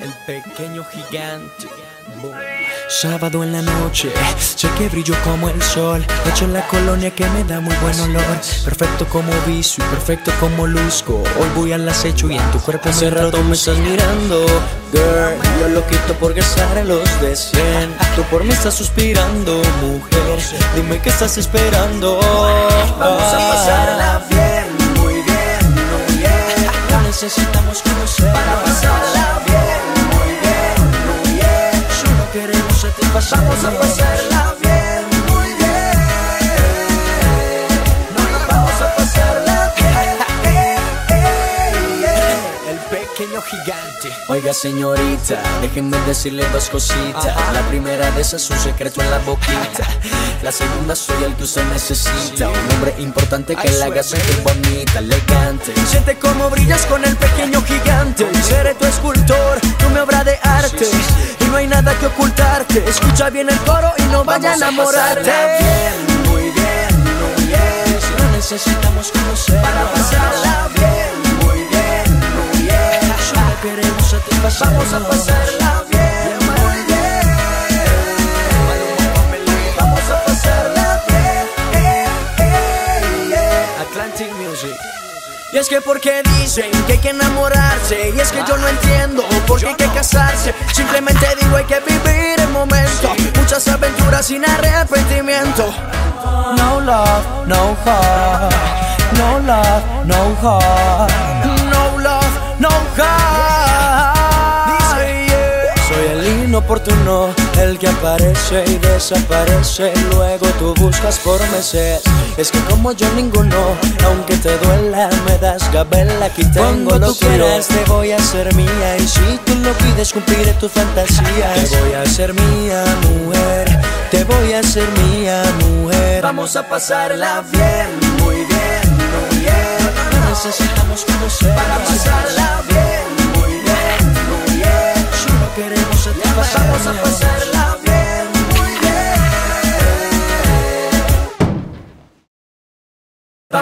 El pequeño gigante. Boom. Sábado en la noche, sé que brillo como el sol. Hecho en la colonia que me da muy buen olor. Perfecto como viso y perfecto como luzco. Hoy voy al acecho y en tu cuerpo Hace rato me estás mirando, girl. Yo lo quito por gastar los de 100. Tú por mí estás suspirando, mujer. Dime qué estás esperando. Vamos a pasarla bien, necesitamos conocer Para pasarla bien, muy bien, muy bien. Solo queremos satisfacer. Vamos a pasarla gigante. Oiga señorita, déjenme decirle dos cositas. La primera de esas es un secreto en la boquita. La segunda soy el que usted necesita. Un hombre importante que la haga sentir bonita, elegante. Siente cómo brillas con el pequeño gigante. Seré tu escultor, tu mi obra de arte. Y no hay nada que ocultarte. Escucha bien el coro y no vaya a enamorarte. bien, muy bien, muy bien. No necesitamos conocer. Para pasarla Vamos a pasarla bien, muy bien. Vamos a pasarla bien. eh, eh, eh. Atlantic Music. Y es que porque dicen que hay que enamorarse Y es que yo no entiendo por qué hay que casarse Simplemente digo hay que vivir el momento Muchas aventuras sin arrepentimiento No love, no heart No love, no heart No love, no heart inoportuno, el que aparece y desaparece Luego tú buscas por meses. Es que como yo ninguno, aunque te duela Me das gabela, aquí tengo Cuando lo tú quieras, te voy a hacer mía Y si tú lo pides, cumpliré tu fantasía Te voy a hacer mía, mujer Te voy a hacer mía, mujer. Vamos a pasarla bien, muy bien, muy bien. No necesitamos conocer. Para pasarla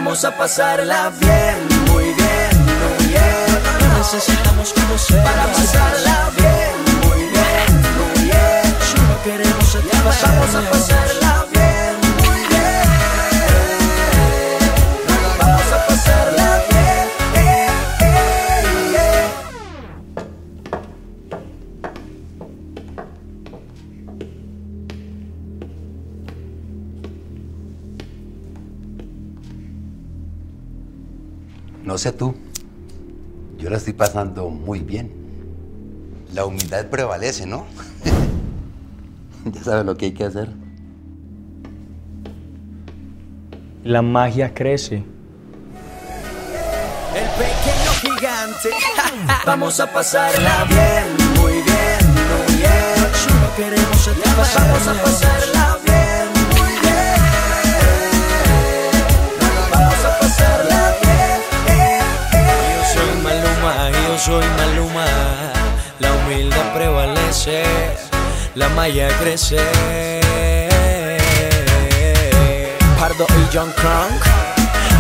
Vamos a pasarla bien, No sé tú, yo la estoy pasando muy bien. La humildad prevalece, ¿no? ya sabes lo que hay que hacer. La magia crece. El pequeño gigante Vamos a pasarla bien, muy bien, muy bien. Solo queremos satisfacer Vamos a pasarla soy Maluma. La humildad prevalece, la malla crece. Pardo y John Crunk,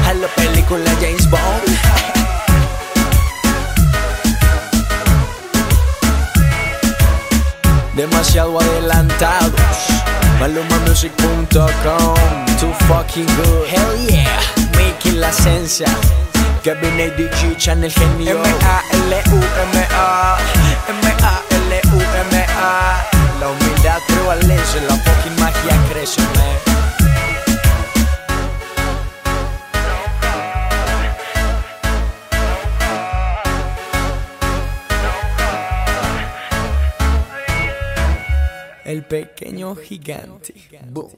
a la película James Bond. Demasiado adelantados. MalumaMusic.com, too fucking good. Hell yeah, making la esencia. Kevin ADG, Channel Genio. M-A-L-U-M-A, M-A-L-U-M-A. La humildad prevalece, la fucking magia crece, man. El pequeño gigante. Boom.